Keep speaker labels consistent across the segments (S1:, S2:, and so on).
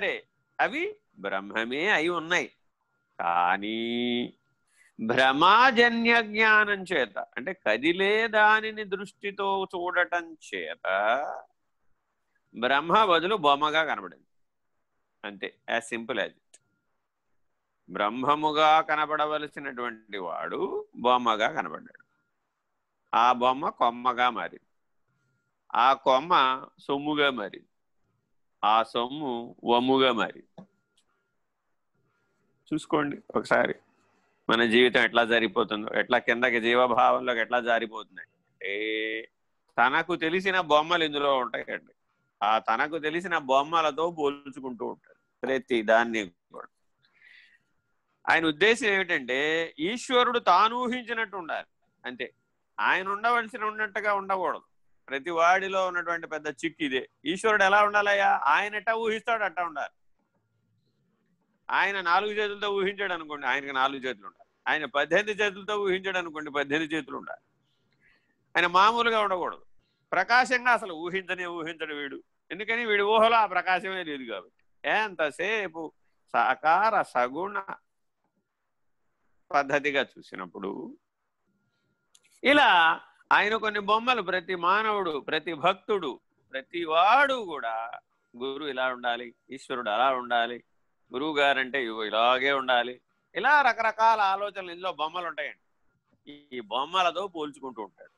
S1: సరే అవి బ్రహ్మమే అయి ఉన్నాయి. కానీ భ్రమాజన్య జ్ఞానం చేత అంటే కదిలే దానిని దృష్టితో చూడటం చేత బ్రహ్మ బదులు బొమ్మగా కనబడింది. అంతే యాజ్ సింపుల్ యాజ్ ఇట్ బ్రహ్మముగా కనబడవలసినటువంటి వాడు బొమ్మగా కనబడ్డాడు. ఆ బొమ్మ కొమ్మగా మారింది. ఆ కొమ్మ సొమ్ముగా మారింది. ఆ సొమ్ము వమ్ముగా మారింది చూసుకోండి ఒకసారి. మన జీవితం ఎట్లా జరిగిపోతుందో ఎట్లా కిందకి జీవభావంలోకి ఎట్లా జారిపోతున్నాయి. అంటే తనకు తెలిసిన బొమ్మలు ఇందులో ఉంటాయండి. ఆ తనకు తెలిసిన బొమ్మలతో పోల్చుకుంటూ ఉంటాడు ప్రతి దాన్ని కూడా. ఆయన ఉద్దేశం ఏమిటంటే ఈశ్వరుడు తాను ఊహించినట్టు ఉండాలి. అంతే. ఆయన ఉండవలసిన ఉన్నట్టుగా ఉండకూడదు. ప్రతి వాడిలో ఉన్నటువంటి పెద్ద చిక్కు ఇదే. ఈశ్వరుడు ఎలా ఉండాలయ్యా? ఆయన ఎట్టా ఊహిస్తాడు అట్టా ఉండాలి. ఆయన నాలుగు చేతులతో ఊహించాడు అనుకోండి ఆయనకి నాలుగు చేతులు ఉండాలి. ఆయన పద్దెనిమిది చేతులతో ఊహించాడు అనుకోండి పద్దెనిమిది చేతులు ఉండాలి. ఆయన మామూలుగా ఉండకూడదు. ప్రకాశంగా అసలు ఊహించనే ఊహించడు వీడు. ఎందుకని? వీడి ఊహలో ఆ ప్రకాశమే లేదు కాబట్టి. ఎంతసేపు? సాకార సగుణ పద్ధతిగా చూసినప్పుడు ఇలా ఆయన కొన్ని బొమ్మలు ప్రతి మానవుడు ప్రతి భక్తుడు ప్రతి వాడు కూడా గురు ఇలా ఉండాలి ఈశ్వరుడు అలా ఉండాలి గురువు గారంటే ఇలాగే ఉండాలి. ఇలా రకరకాల ఆలోచనలు ఇందులో బొమ్మలు ఉంటాయండి. ఈ బొమ్మలతో పోల్చుకుంటూ ఉంటాడు.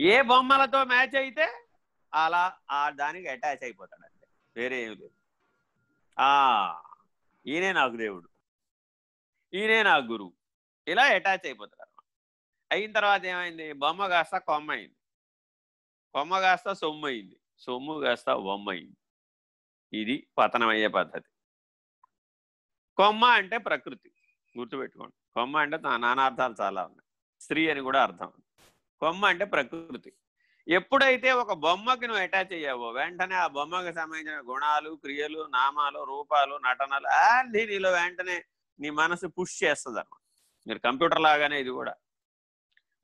S1: ఏ బొమ్మలతో మ్యాచ్ అయితే అలా ఆ దానికి అటాచ్ అయిపోతాడు అంతే వేరే ఏమి లేదు. ఆ ఈయనే నాకు దేవుడు. ఈయనే నాకు గురువు. ఇలా అటాచ్ అయిపోతాడు. అయిన తర్వాత ఏమైంది? బొమ్మ కాస్త కొమ్మ అయింది కొమ్మ కాస్త సొమ్ము అయింది సొమ్ము కాస్త బొమ్మ అయింది ఇది పతనమయ్యే పద్ధతి. కొమ్మ అంటే ప్రకృతి. గుర్తుపెట్టుకోండి. కొమ్మ అంటే నానార్థాలు చాలా ఉన్నాయి. స్త్రీ అని కూడా అర్థం. కొమ్మ అంటే ప్రకృతి. ఎప్పుడైతే ఒక బొమ్మకి నువ్వు అటాచ్ అయ్యావో వెంటనే ఆ బొమ్మకి సంబంధించిన గుణాలు క్రియలు నామాలు రూపాలు నటనలు అన్నీ నీలో వెంటనే నీ మనసు పుష్ చేస్తుంది అనమాట మీరు కంప్యూటర్ లాగానే ఇది కూడా.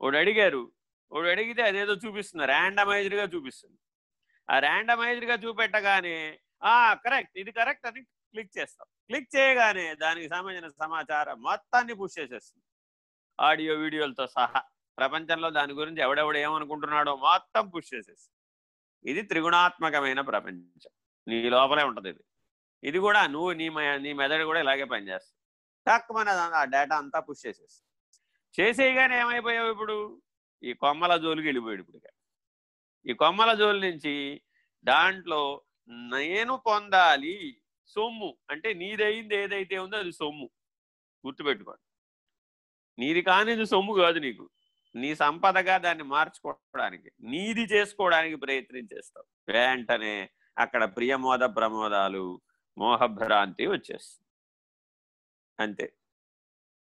S1: వాడు అడిగారు వాడు అడిగితే అదేదో చూపిస్తుంది. ర్యాండమైజ్డ్గా చూపిస్తుంది. ఆ ర్యాండమైజ్డ్గా చూపెట్టగానే ఆ కరెక్ట్ ఇది కరెక్ట్ అని క్లిక్ చేస్తాం. క్లిక్ చేయగానే దానికి సంబంధించిన సమాచారం మొత్తాన్ని పుష్ చేసేస్తుంది. ఆడియో వీడియోలతో సహా. ప్రపంచంలో దాని గురించి ఎవడెవడు ఏమనుకుంటున్నాడో మొత్తం పుష్ చేసేస్తుంది. ఇది త్రిగుణాత్మకమైన ప్రపంచం. నీ లోపలే ఉంటుంది ఇది. ఇది కూడా నువ్వు నీ నీ మెదడు కూడా ఇలాగే పనిచేస్తుంది. తక్కువ ఆ డేటా అంతా పుష్ చేసేసి చేసేయగానే ఏమైపోయావు ఇప్పుడు? ఈ కొమ్మల జోలికి వెళ్ళిపోయాడు ఇప్పుడు ఈ కొమ్మల జోలు నుంచి దాంట్లో నేను పొందాలి సొమ్ము. అంటే నీదైంది ఏదైతే ఉందో అది సొమ్ము. గుర్తుపెట్టుకోండి. నీది కానిది సొమ్ము కాదు నీకు. నీ సంపదగా దాన్ని మార్చుకోవడానికి నీది చేసుకోవడానికి ప్రయత్నం చేస్తావు. వెంటనే అక్కడ ప్రియమోద ప్రమోదాలు మోహభ్రాంతి వచ్చేస్తుంది. అంతే.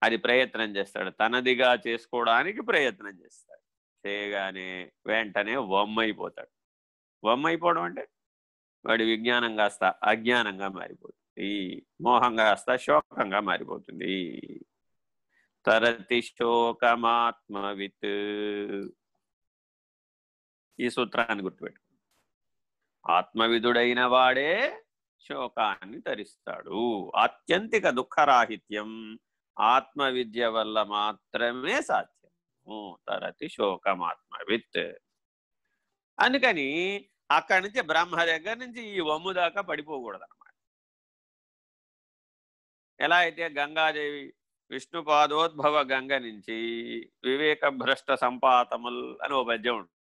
S1: అది ప్రయత్నం చేస్తాడు. తనదిగా చేసుకోవడానికి ప్రయత్నం చేస్తాడు. చేయగానే వెంటనే వమ్మైపోతాడు. వమ్మైపోవడం అంటే వాడి విజ్ఞానం కాస్త అజ్ఞానంగా మారిపోతుంది. మోహం కాస్త శోకంగా మారిపోతుంది. తరతి శోకమాత్మవిత్ ఈ సూత్రాన్ని గుర్తుపెట్టు ఆత్మవిధుడైన వాడే శోకాన్ని తరిస్తాడు. ఆత్యంతిక దుఃఖరాహిత్యం ఆత్మవిద్య వల్ల మాత్రమే సాధ్యము తరతి శోకమాత్మవిత్. అందుకని అక్కడి నుంచి బ్రహ్మ దగ్గర నుంచి ఈ వమ్ము దాకా పడిపోకూడదు అనమాట ఎలా అయితే గంగాదేవి విష్ణుపాదోద్భవ గంగ నుంచి వివేక భ్రష్ట సంపాతముల్ అని ఓ పద్యం ఉంటుంది.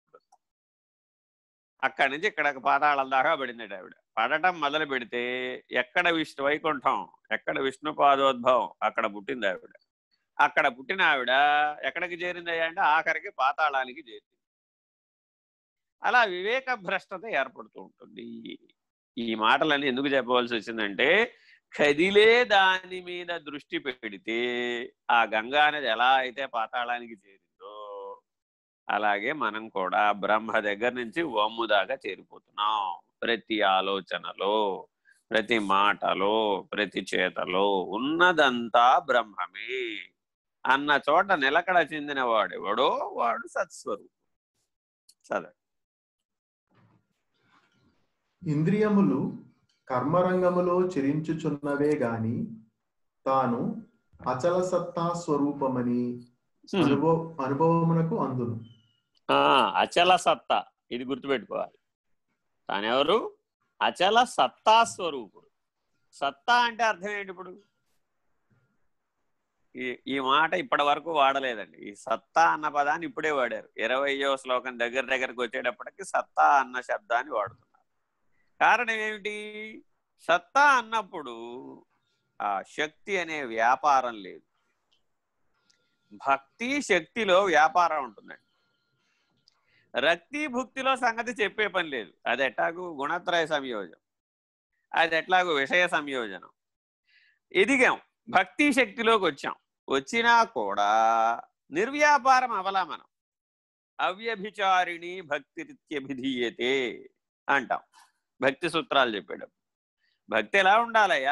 S1: అక్కడి నుంచి ఇక్కడ పాతాళం దాకా పడింది ఆవిడ. పడటం మొదలు పెడితే ఎక్కడ విష్ణు వైకుంఠం ఎక్కడ విష్ణుపాదోద్భవం అక్కడ పుట్టింది ఆవిడ. అక్కడ పుట్టిన ఆవిడ ఎక్కడికి చేరింది అంటే ఆఖరికి పాతాళానికి చేరింది. అలా వివేక భ్రష్టత ఏర్పడుతూ ఉంటుంది. ఈ మాటలన్నీ ఎందుకు చెప్పవలసి వచ్చిందంటే కదిలే దాని మీద దృష్టి పెడితే ఆ గంగా అనేది ఎలా అయితే పాతాళానికి చేరింది అలాగే మనం కూడా బ్రహ్మ దగ్గర నుంచి వమ్ము దాకా చేరిపోతున్నాం. ప్రతి ఆలోచనలో ప్రతి మాటలో ప్రతి చేతలో ఉన్నదంతా బ్రహ్మమే. అన్న చోట నిలకడ చెందిన వాడెవడో వాడు సత్స్వరూపం. చదవండి.
S2: ఇంద్రియములు కర్మరంగములో చిరించుచున్నవే గాని తాను అచల సత్తా స్వరూపమని అనుభవ అనుభవమునకు అందును.
S1: అచల సత్తా. ఇది గుర్తుపెట్టుకోవాలి. తానెవరు? అచల సత్తా స్వరూపుడు. సత్తా అంటే అర్థం ఏంటి ఇప్పుడు? ఈ ఈ మాట ఇప్పటి వరకు వాడలేదండి. ఈ సత్తా అన్న పదాన్ని ఇప్పుడే వాడారు. ఇరవయో శ్లోకం దగ్గర దగ్గరకు వచ్చేటప్పటికి సత్తా అన్న శబ్దాన్ని వాడుతున్నారు. కారణం ఏమిటి? సత్తా అన్నప్పుడు ఆ శక్తి అనే వ్యాపారం లేదు. భక్తి శక్తిలో వ్యాపారం ఉంటుందండి. రక్తి భుక్తిలో సంగతి చెప్పే పని లేదు. అది ఎట్లాగూ గుణత్రయ సంయోజనం. అది ఎట్లాగూ విషయ సంయోజనం. ఎదిగాం. భక్తి శక్తిలోకి వచ్చాం. వచ్చినా కూడా నిర్వ్యాపారం అవలా మనం. అవ్యభిచారిణి భక్తిరిత్యభిధీయతే అంటాం. భక్తి సూత్రాలు చెప్పాడు భక్తి ఎలా ఉండాలయ్యా?